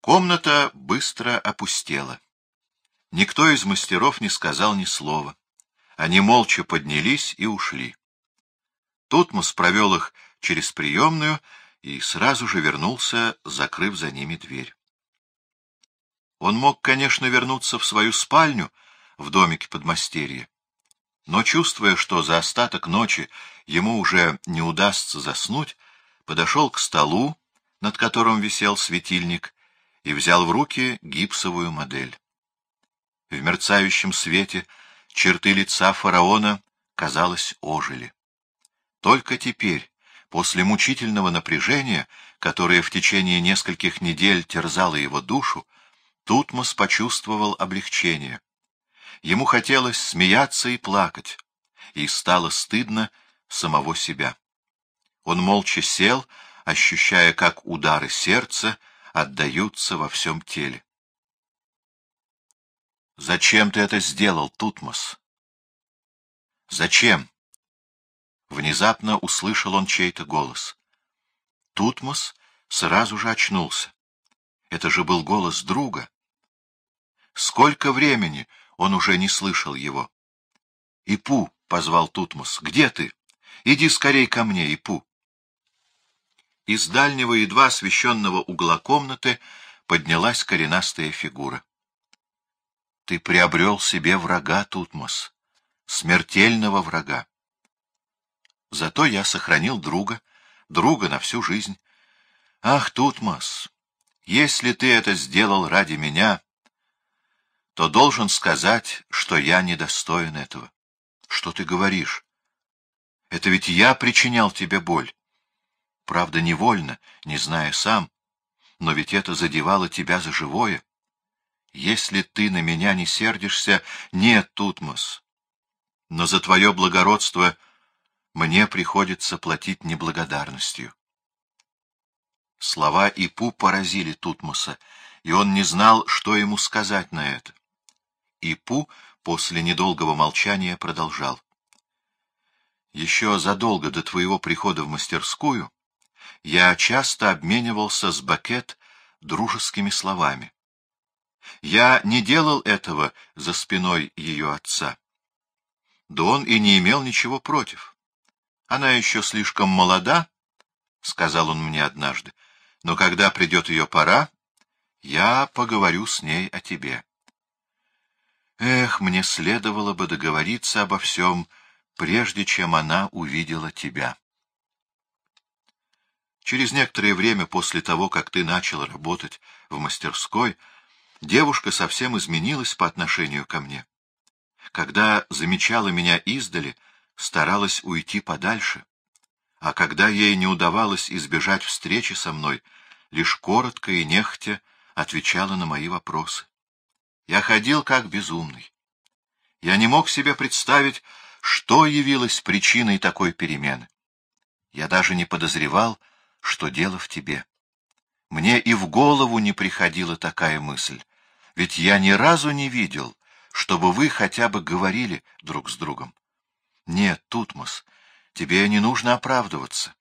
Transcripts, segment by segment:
Комната быстро опустела. Никто из мастеров не сказал ни слова. Они молча поднялись и ушли. Тутмос провел их через приемную и сразу же вернулся, закрыв за ними дверь. Он мог, конечно, вернуться в свою спальню в домике подмастерья, но, чувствуя, что за остаток ночи ему уже не удастся заснуть, подошел к столу, над которым висел светильник, и взял в руки гипсовую модель. В мерцающем свете черты лица фараона, казалось, ожили. Только теперь, после мучительного напряжения, которое в течение нескольких недель терзало его душу, Тутмос почувствовал облегчение. Ему хотелось смеяться и плакать, и стало стыдно самого себя. Он молча сел, ощущая, как удары сердца отдаются во всем теле. «Зачем ты это сделал, Тутмос?» «Зачем?» Внезапно услышал он чей-то голос. Тутмос сразу же очнулся. Это же был голос друга. Сколько времени он уже не слышал его. «Ипу!» — позвал Тутмос. «Где ты? Иди скорей ко мне, Ипу!» Из дальнего, едва освещенного угла комнаты поднялась коренастая фигура. «Ты приобрел себе врага, Тутмос, смертельного врага. Зато я сохранил друга, друга на всю жизнь. Ах, Тутмос, если ты это сделал ради меня, то должен сказать, что я недостоин этого. Что ты говоришь? Это ведь я причинял тебе боль. Правда, невольно, не зная сам, но ведь это задевало тебя за живое. Если ты на меня не сердишься, нет, Тутмос. Но за твое благородство мне приходится платить неблагодарностью. Слова Ипу поразили Тутмоса, и он не знал, что ему сказать на это. Ипу после недолгого молчания продолжал. Еще задолго до твоего прихода в мастерскую я часто обменивался с Бакет дружескими словами. Я не делал этого за спиной ее отца. Да он и не имел ничего против. Она еще слишком молода, — сказал он мне однажды, — но когда придет ее пора, я поговорю с ней о тебе. Эх, мне следовало бы договориться обо всем, прежде чем она увидела тебя. Через некоторое время после того, как ты начал работать в мастерской, девушка совсем изменилась по отношению ко мне. Когда замечала меня издали, старалась уйти подальше, а когда ей не удавалось избежать встречи со мной, лишь коротко и нехотя отвечала на мои вопросы. Я ходил как безумный. Я не мог себе представить, что явилось причиной такой перемены. Я даже не подозревал, что дело в тебе. Мне и в голову не приходила такая мысль, ведь я ни разу не видел, чтобы вы хотя бы говорили друг с другом. Нет, Тутмос, тебе не нужно оправдываться.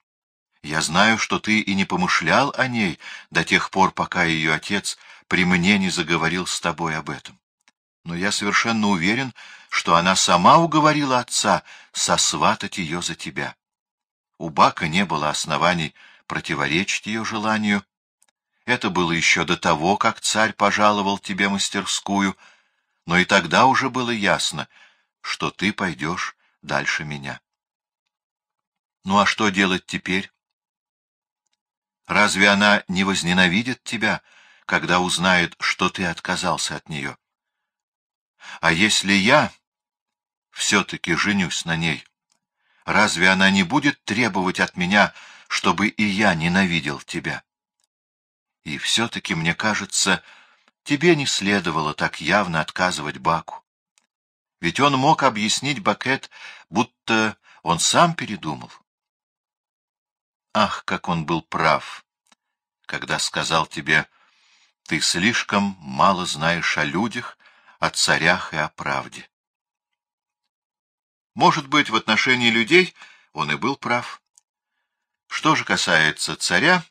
Я знаю, что ты и не помышлял о ней до тех пор, пока ее отец при мне не заговорил с тобой об этом. Но я совершенно уверен, что она сама уговорила отца сосватать ее за тебя. У Бака не было оснований противоречить ее желанию. Это было еще до того, как царь пожаловал тебе мастерскую, но и тогда уже было ясно, что ты пойдешь дальше меня. Ну а что делать теперь? Разве она не возненавидит тебя, — когда узнает, что ты отказался от нее. А если я все-таки женюсь на ней, разве она не будет требовать от меня, чтобы и я ненавидел тебя? И все-таки, мне кажется, тебе не следовало так явно отказывать Баку. Ведь он мог объяснить Бакет, будто он сам передумал. Ах, как он был прав, когда сказал тебе ты слишком мало знаешь о людях, о царях и о правде. Может быть, в отношении людей он и был прав. Что же касается царя,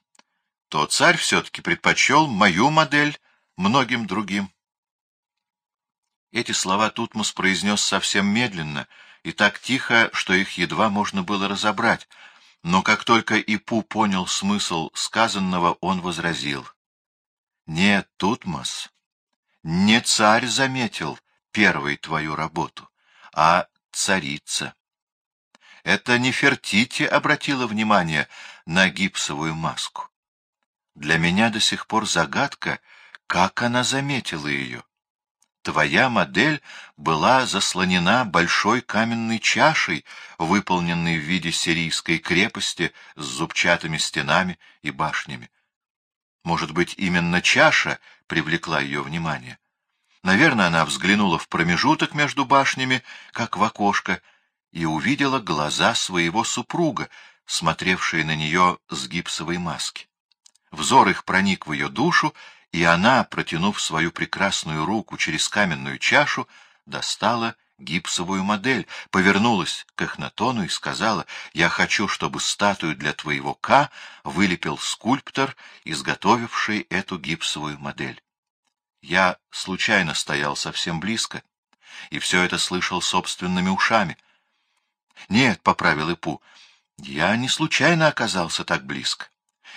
то царь все-таки предпочел мою модель многим другим. Эти слова Тутмос произнес совсем медленно и так тихо, что их едва можно было разобрать, но как только Ипу понял смысл сказанного, он возразил. — Нет, Тутмос, не царь заметил первой твою работу, а царица. Это не Фертити обратила внимание на гипсовую маску. Для меня до сих пор загадка, как она заметила ее. Твоя модель была заслонена большой каменной чашей, выполненной в виде сирийской крепости с зубчатыми стенами и башнями. Может быть, именно чаша привлекла ее внимание. Наверное, она взглянула в промежуток между башнями, как в окошко, и увидела глаза своего супруга, смотревшие на нее с гипсовой маски. Взор их проник в ее душу, и она, протянув свою прекрасную руку через каменную чашу, достала гипсовую модель, повернулась к Эхнатону и сказала, «Я хочу, чтобы статую для твоего К вылепил скульптор, изготовивший эту гипсовую модель». Я случайно стоял совсем близко, и все это слышал собственными ушами. «Нет», — поправил Ипу, — «я не случайно оказался так близко.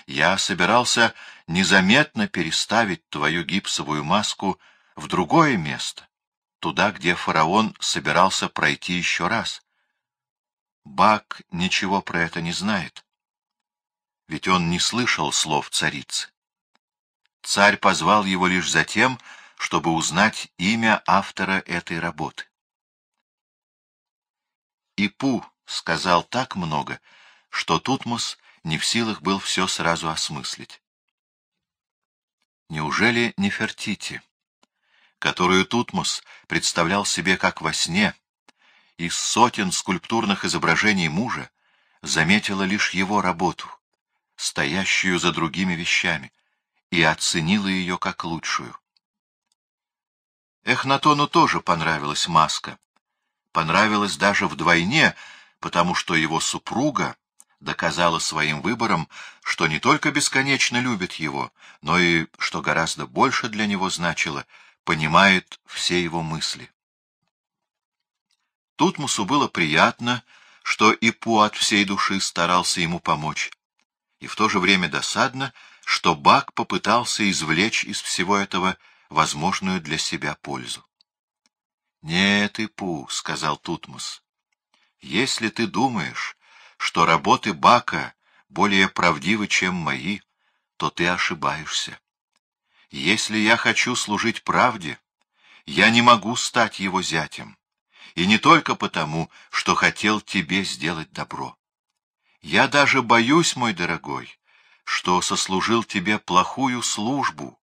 Я собирался незаметно переставить твою гипсовую маску в другое место, туда, где фараон собирался пройти еще раз. Бак ничего про это не знает, ведь он не слышал слов царицы. Царь позвал его лишь за тем, чтобы узнать имя автора этой работы. Ипу сказал так много, что Тутмос не в силах был все сразу осмыслить. Неужели Нефертити, которую Тутмос представлял себе как во сне, из сотен скульптурных изображений мужа заметила лишь его работу, стоящую за другими вещами, и оценила ее как лучшую. Эхнатону тоже понравилась маска. Понравилась даже вдвойне, потому что его супруга доказала своим выбором, что не только бесконечно любит его, но и, что гораздо больше для него значило, понимает все его мысли. Тутмусу было приятно, что Ипу от всей души старался ему помочь, и в то же время досадно, что Бак попытался извлечь из всего этого возможную для себя пользу. — Нет, Ипу, — сказал Тутмос, — если ты думаешь, что работы Бака более правдивы, чем мои, то ты ошибаешься. Если я хочу служить правде, я не могу стать его зятем, и не только потому, что хотел тебе сделать добро. Я даже боюсь, мой дорогой, что сослужил тебе плохую службу,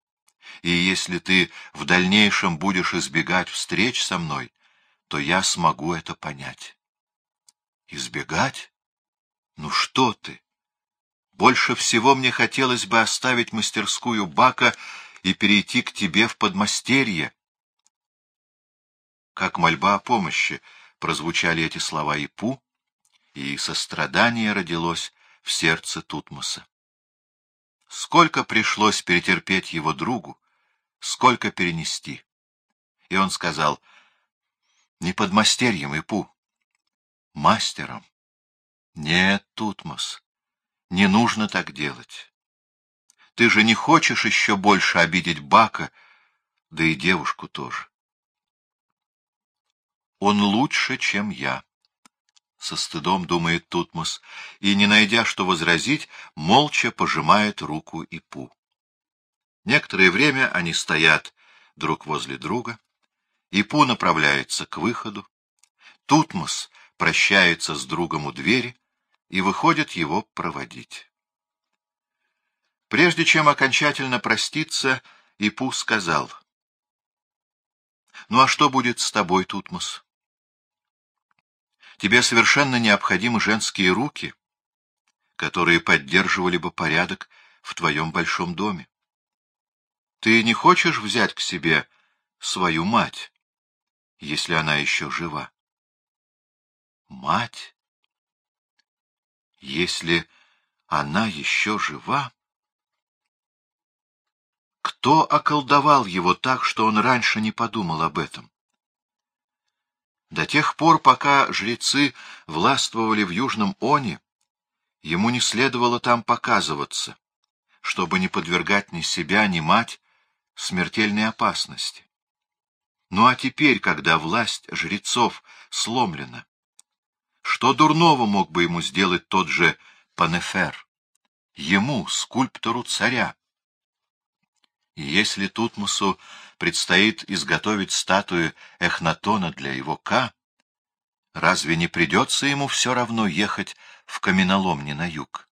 и если ты в дальнейшем будешь избегать встреч со мной, то я смогу это понять. Избегать? Ну что ты? Больше всего мне хотелось бы оставить мастерскую Бака и перейти к тебе в подмастерье. Как мольба о помощи прозвучали эти слова Ипу, и сострадание родилось в сердце Тутмоса. Сколько пришлось перетерпеть его другу, сколько перенести. И он сказал, не подмастерьем Ипу, мастером. Нет, Тутмос, не нужно так делать. Ты же не хочешь еще больше обидеть Бака, да и девушку тоже. Он лучше, чем я. Со стыдом думает Тутмос, и, не найдя что возразить, молча пожимает руку Ипу. Некоторое время они стоят друг возле друга. Ипу направляется к выходу. Тутмос прощается с другом у двери, и выходит его проводить. Прежде чем окончательно проститься, Ипу сказал, «Ну а что будет с тобой, Тутмос? Тебе совершенно необходимы женские руки, которые поддерживали бы порядок в твоем большом доме. Ты не хочешь взять к себе свою мать, если она еще жива?» «Мать?» Если она еще жива... Кто околдовал его так, что он раньше не подумал об этом? До тех пор, пока жрецы властвовали в Южном Они, ему не следовало там показываться, чтобы не подвергать ни себя, ни мать смертельной опасности. Ну а теперь, когда власть жрецов сломлена, что дурного мог бы ему сделать тот же Панефер? Ему, скульптору царя. И если Тутмосу предстоит изготовить статую Эхнатона для его Ка, разве не придется ему все равно ехать в каменоломни на юг?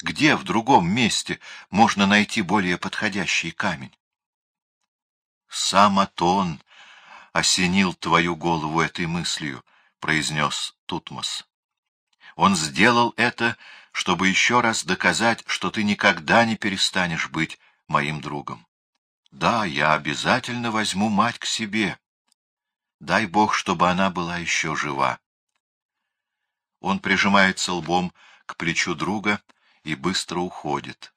Где в другом месте можно найти более подходящий камень? Сам Атон осенил твою голову этой мыслью, — произнес Тутмос. Он сделал это, чтобы еще раз доказать, что ты никогда не перестанешь быть моим другом. Да, я обязательно возьму мать к себе. Дай Бог, чтобы она была еще жива. Он прижимается лбом к плечу друга и быстро уходит.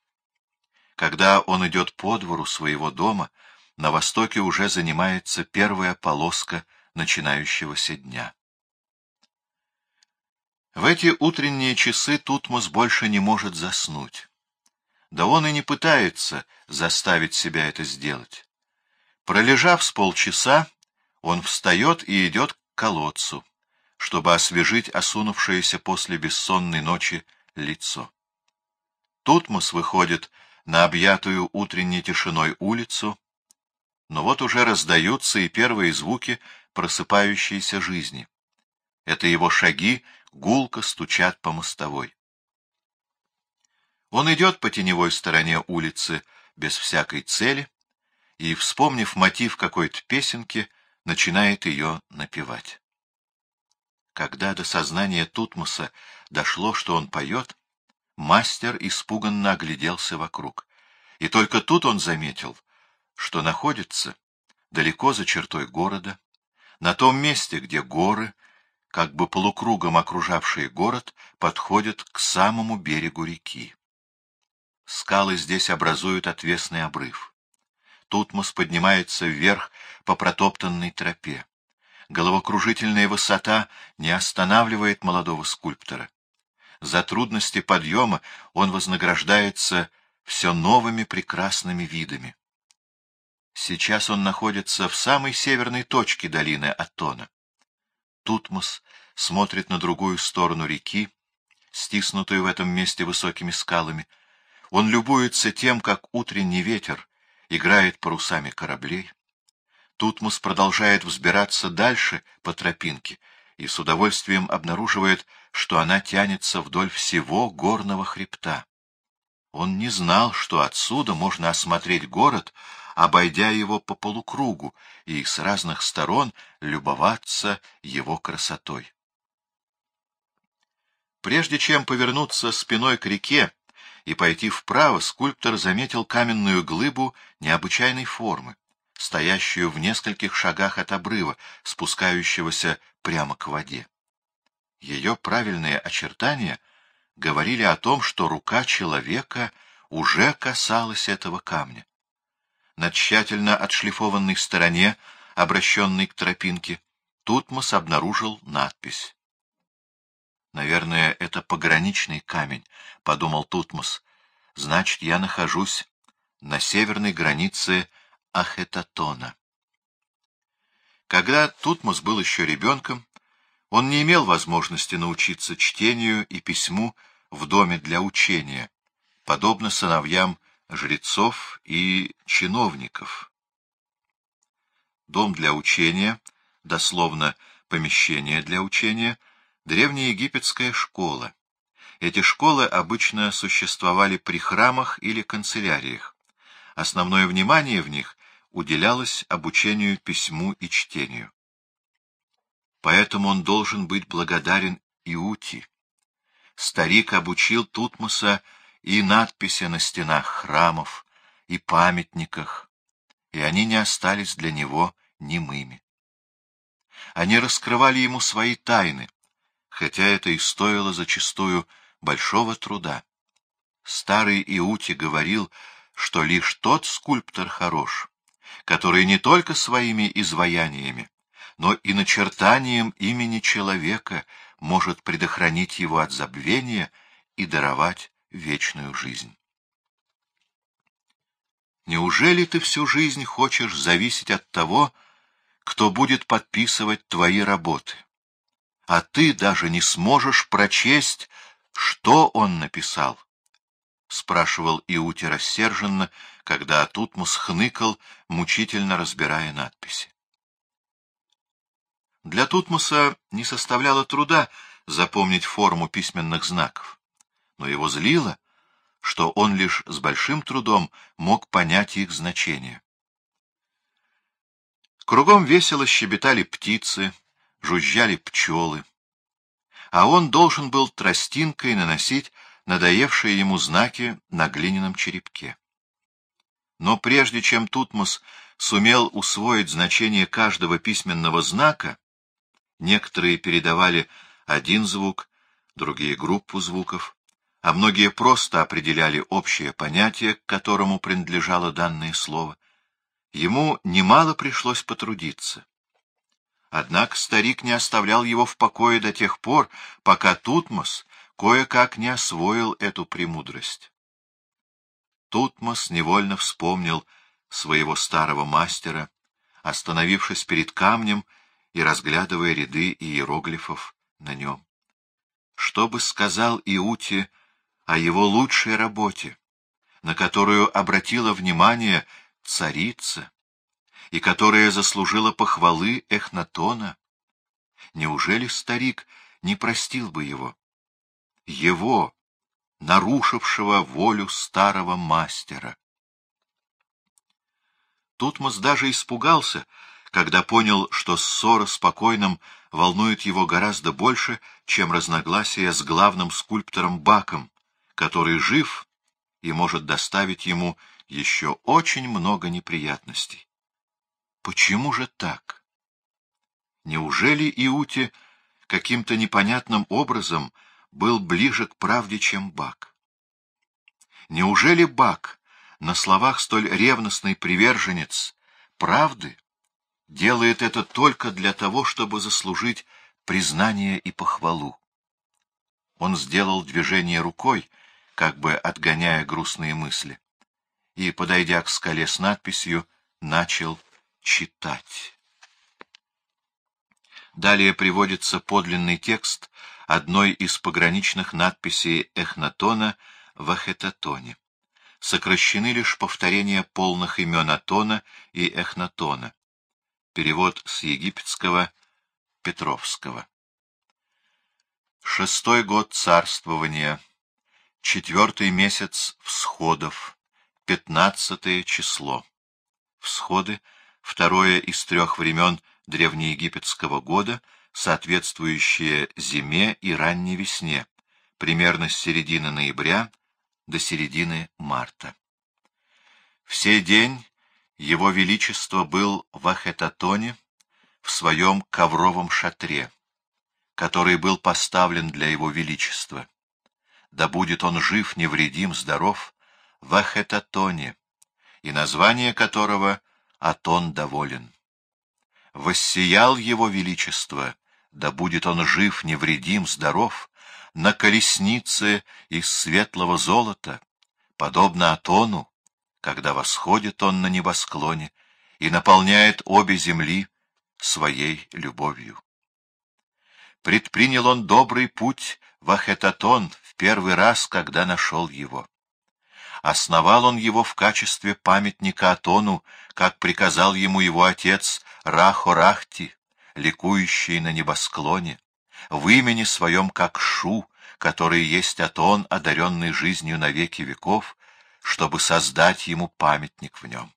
Когда он идет по двору своего дома, на востоке уже занимается первая полоска начинающегося дня. В эти утренние часы Тутмос больше не может заснуть. Да он и не пытается заставить себя это сделать. Пролежав с полчаса, он встает и идет к колодцу, чтобы освежить осунувшееся после бессонной ночи лицо. Тутмос выходит на объятую утренней тишиной улицу, но вот уже раздаются и первые звуки просыпающейся жизни. Это его шаги гулко стучат по мостовой. Он идет по теневой стороне улицы без всякой цели и, вспомнив мотив какой-то песенки, начинает ее напевать. Когда до сознания Тутмоса дошло, что он поет, мастер испуганно огляделся вокруг. И только тут он заметил, что находится далеко за чертой города, на том месте, где горы, как бы полукругом окружавшие город, подходят к самому берегу реки. Скалы здесь образуют отвесный обрыв. Тутмос поднимается вверх по протоптанной тропе. Головокружительная высота не останавливает молодого скульптора. За трудности подъема он вознаграждается все новыми прекрасными видами. Сейчас он находится в самой северной точке долины Атона. Тутмос смотрит на другую сторону реки, стиснутую в этом месте высокими скалами, он любуется тем, как утренний ветер играет парусами кораблей. Тутмос продолжает взбираться дальше по тропинке и с удовольствием обнаруживает, что она тянется вдоль всего горного хребта. Он не знал, что отсюда можно осмотреть город, обойдя его по полукругу, и с разных сторон любоваться его красотой. Прежде чем повернуться спиной к реке, и пойти вправо, скульптор заметил каменную глыбу необычайной формы, стоящую в нескольких шагах от обрыва, спускающегося прямо к воде. Ее правильные очертания говорили о том, что рука человека уже касалась этого камня. На тщательно отшлифованной стороне, обращенной к тропинке, Тутмос обнаружил надпись Наверное, это пограничный камень, — подумал Тутмос. Значит, я нахожусь на северной границе Ахетатона. Когда Тутмос был еще ребенком, он не имел возможности научиться чтению и письму в доме для учения, подобно сыновьям жрецов и чиновников. Дом для учения, дословно помещение для учения, древнеегипетская школа. Эти школы обычно существовали при храмах или канцеляриях. Основное внимание в них уделялось обучению письму и чтению. Поэтому он должен быть благодарен Иути. Старик обучил Тутмоса и надписи на стенах храмов, и памятниках, и они не остались для него немыми. Они раскрывали ему свои тайны, хотя это и стоило зачастую большого труда. Старый Иути говорил, что лишь тот скульптор хорош, который не только своими изваяниями, но и начертанием имени человека может предохранить его от забвения и даровать вечную жизнь. Неужели ты всю жизнь хочешь зависеть от того, кто будет подписывать твои работы? А ты даже не сможешь прочесть, что он написал. — спрашивал Иути рассерженно, когда Тутмус хныкал, мучительно разбирая надписи. Для Тутмуса не составляло труда запомнить форму письменных знаков, но его злило, что он лишь с большим трудом мог понять их значение. Кругом весело щебетали птицы, жужжали пчелы, а он должен был тростинкой наносить надоевшие ему знаки на глиняном черепке. Но прежде чем Тутмос сумел усвоить значение каждого письменного знака, некоторые передавали один звук, другие — группу звуков, а многие просто определяли общее понятие, к которому принадлежало данное слово, ему немало пришлось потрудиться. Однако старик не оставлял его в покое до тех пор, пока Тутмос кое-как не освоил эту премудрость. Тутмос невольно вспомнил своего старого мастера, остановившись перед камнем и разглядывая ряды иероглифов на нем. Что бы сказал Иути о его лучшей работе, на которую обратила внимание царица, и которая заслужила похвалы Эхнатона? Неужели старик не простил бы его? его, нарушившего волю старого мастера. Тутмос даже испугался, когда понял, что ссора с покойным волнует его гораздо больше, чем разногласия с главным скульптором Баком, который жив и может доставить ему еще очень много неприятностей. Почему же так? Неужели Иути каким-то непонятным образом был ближе к правде, чем Бак. Неужели Бак, на словах столь ревностный приверженец правды, делает это только для того, чтобы заслужить признание и похвалу? Он сделал движение рукой, как бы отгоняя грустные мысли, и, подойдя к скале с надписью, начал читать. Далее приводится подлинный текст одной из пограничных надписей Эхнатона в Ахетатоне. Сокращены лишь повторения полных имен Атона и Эхнатона. Перевод с египетского Петровского. Шестой год царствования, четвертый месяц всходов, пятнадцатое число. Всходы — второе из трех времен древнеегипетского года — соответствующее зиме и ранней весне, примерно с середины ноября до середины марта. В день его Величество был в Ахетатоне, в своем ковровом шатре, который был поставлен для его Величества. Да будет он жив, невредим, здоров, в Ахетатоне, и название которого Атон доволен. Воссиял его Величество — да будет он жив, невредим, здоров, на колеснице из светлого золота, подобно Атону, когда восходит он на небосклоне и наполняет обе земли своей любовью. Предпринял он добрый путь в Ахетатон в первый раз, когда нашел его. Основал он его в качестве памятника Атону, как приказал ему его отец Рахорахти, ликующий на небосклоне, в имени своем как Шу, который есть Атон, одаренный жизнью на веки веков, чтобы создать ему памятник в нем.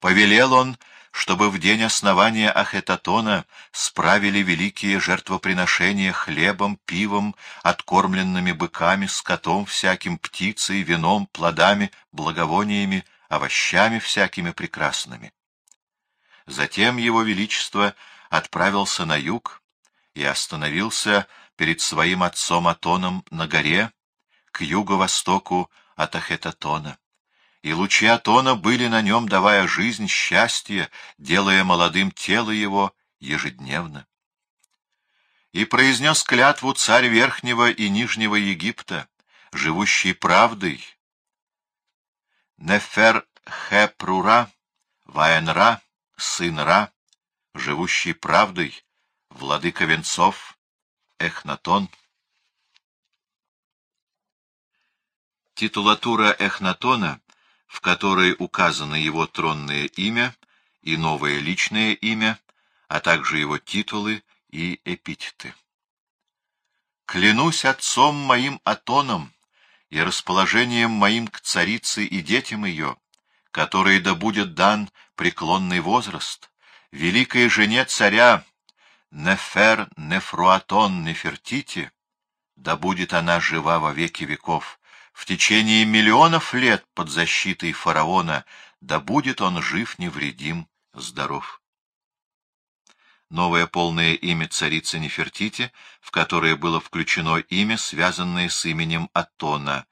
Повелел он, чтобы в день основания Ахетатона справили великие жертвоприношения хлебом, пивом, откормленными быками, скотом всяким, птицей, вином, плодами, благовониями, овощами всякими прекрасными. Затем его величество отправился на юг и остановился перед своим отцом Атоном на горе к юго-востоку от Ахетатона, и лучи Атона были на нем, давая жизнь, счастье, делая молодым тело его ежедневно. И произнес клятву царь Верхнего и Нижнего Египта, живущий правдой, Нефер Хепрура, Ваенра, сын Ра, живущий правдой, владыка венцов, Эхнатон. Титулатура Эхнатона, в которой указано его тронное имя и новое личное имя, а также его титулы и эпитеты. «Клянусь отцом моим Атоном и расположением моим к царице и детям ее, которой да будет дан преклонный возраст, великой жене царя Нефер Нефруатон Нефертити, да будет она жива во веки веков, в течение миллионов лет под защитой фараона, да будет он жив, невредим, здоров. Новое полное имя царицы Нефертити, в которое было включено имя, связанное с именем Атона,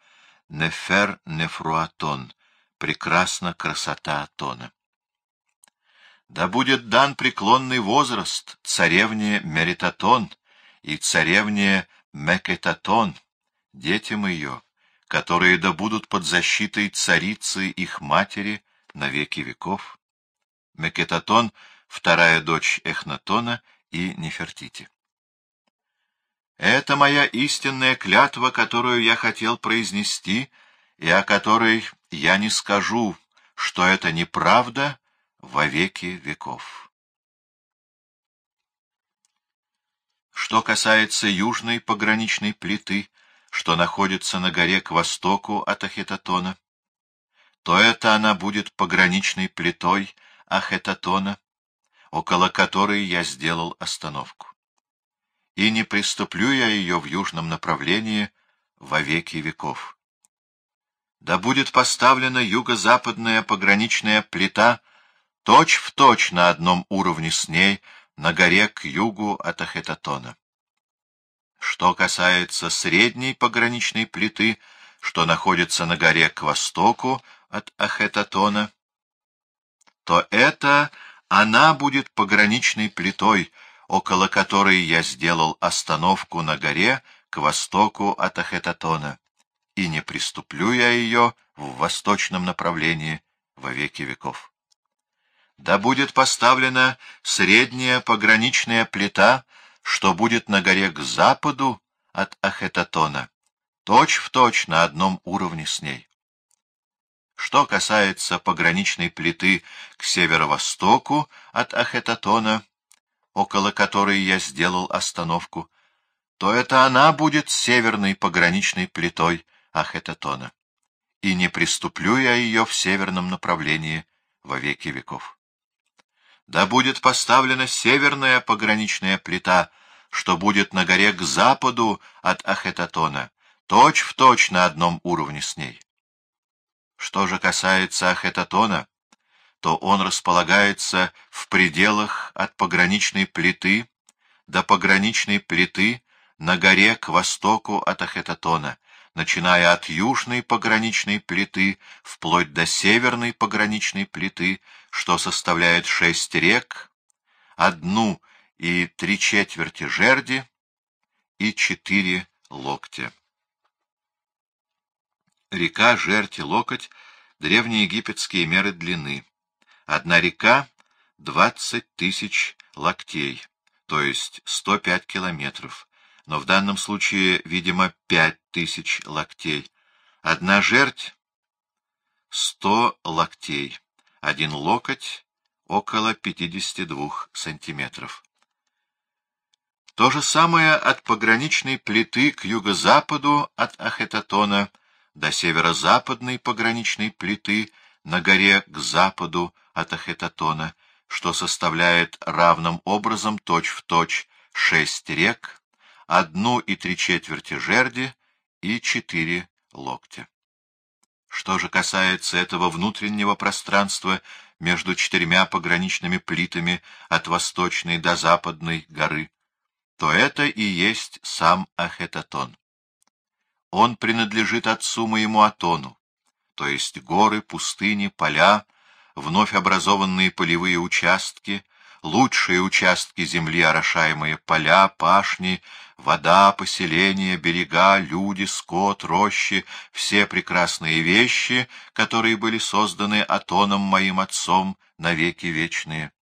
Нефер Нефруатон, прекрасна красота Атона. Да будет дан преклонный возраст царевне Меритатон и царевне Мекетатон, детям ее, которые да будут под защитой царицы их матери на веки веков. Мекетатон — вторая дочь Эхнатона и Нефертити. Это моя истинная клятва, которую я хотел произнести, и о которой я не скажу, что это неправда во веки веков. Что касается южной пограничной плиты, что находится на горе к востоку от Ахетатона, то это она будет пограничной плитой Ахетатона, около которой я сделал остановку. И не приступлю я ее в южном направлении во веки веков. Да будет поставлена юго-западная пограничная плита точь-в-точь точь на одном уровне с ней на горе к югу от Ахетатона. Что касается средней пограничной плиты, что находится на горе к востоку от Ахетатона, то это она будет пограничной плитой, около которой я сделал остановку на горе к востоку от Ахетатона, и не приступлю я ее в восточном направлении во веки веков. Да будет поставлена средняя пограничная плита что будет на горе к западу от Ахетатона, точь-в-точь точь на одном уровне с ней. Что касается пограничной плиты к северо-востоку от Ахетатона, около которой я сделал остановку, то это она будет северной пограничной плитой Ахетатона, и не приступлю я ее в северном направлении во веки веков да будет поставлена северная пограничная плита, что будет на горе к западу от Ахетатона, точь-в-точь точь на одном уровне с ней. Что же касается Ахетатона, то он располагается в пределах от пограничной плиты до пограничной плиты на горе к востоку от Ахетатона, начиная от южной пограничной плиты вплоть до северной пограничной плиты, что составляет шесть рек, одну и три четверти жерди и четыре локтя. Река, жердь и локоть — древнеегипетские меры длины. Одна река — двадцать тысяч локтей, то есть сто пять километров но в данном случае, видимо, пять тысяч локтей. Одна жерть — сто локтей, один локоть — около пятидесяти двух сантиметров. То же самое от пограничной плиты к юго-западу от Ахетатона до северо-западной пограничной плиты на горе к западу от Ахетатона, что составляет равным образом точь-в-точь точь шесть рек, одну и три четверти жерди и четыре локтя. Что же касается этого внутреннего пространства между четырьмя пограничными плитами от восточной до западной горы, то это и есть сам Ахетатон. Он принадлежит отцу моему Атону, то есть горы, пустыни, поля, вновь образованные полевые участки, лучшие участки земли, орошаемые поля, пашни, вода, поселения, берега, люди, скот, рощи, все прекрасные вещи, которые были созданы Атоном моим отцом навеки вечные.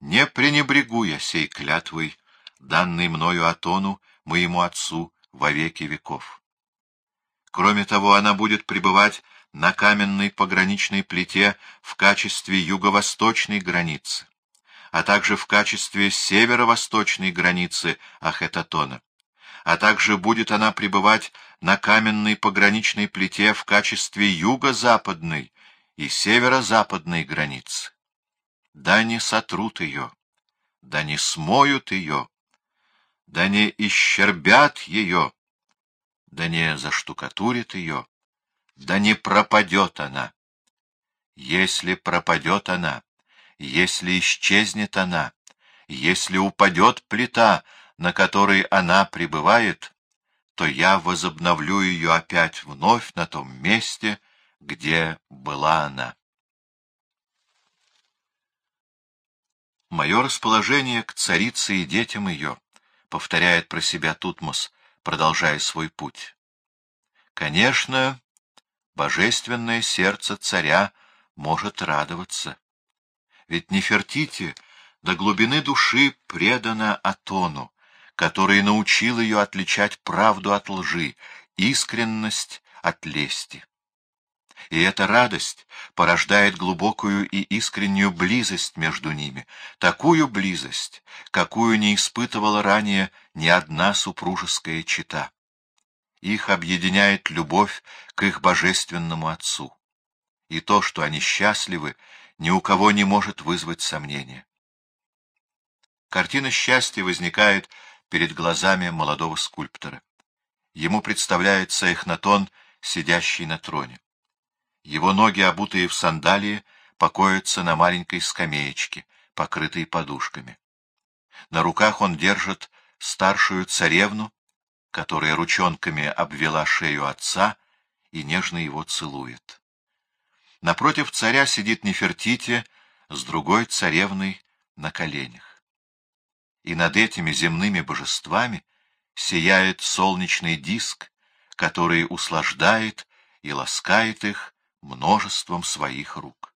Не пренебрегу я сей клятвой, данной мною Атону, моему отцу, во веки веков. Кроме того, она будет пребывать на каменной пограничной плите в качестве юго-восточной границы, а также в качестве северо-восточной границы Ахетатона, а также будет она пребывать на каменной пограничной плите в качестве юго-западной и северо-западной границы. Да не сотрут ее, да не смоют ее, да не исчербят ее, да не заштукатурит ее, да не пропадет она. Если пропадет она, если исчезнет она, если упадет плита, на которой она пребывает, то я возобновлю ее опять вновь на том месте, где была она. Мое расположение к царице и детям ее, повторяет про себя Тутмос, продолжая свой путь. Конечно, божественное сердце царя может радоваться. Ведь Нефертити до глубины души предана Атону, который научил ее отличать правду от лжи, искренность от лести. И эта радость порождает глубокую и искреннюю близость между ними, такую близость, какую не испытывала ранее ни одна супружеская чета. Их объединяет любовь к их божественному Отцу. И то, что они счастливы, ни у кого не может вызвать сомнения. Картина счастья возникает перед глазами молодого скульптора. Ему представляется Эхнатон, сидящий на троне. Его ноги, обутые в сандалии, покоятся на маленькой скамеечке, покрытой подушками. На руках он держит старшую царевну, которая ручонками обвела шею отца и нежно его целует. Напротив царя сидит Нефертити с другой царевной на коленях. И над этими земными божествами сияет солнечный диск, который услаждает и ласкает их множеством своих рук.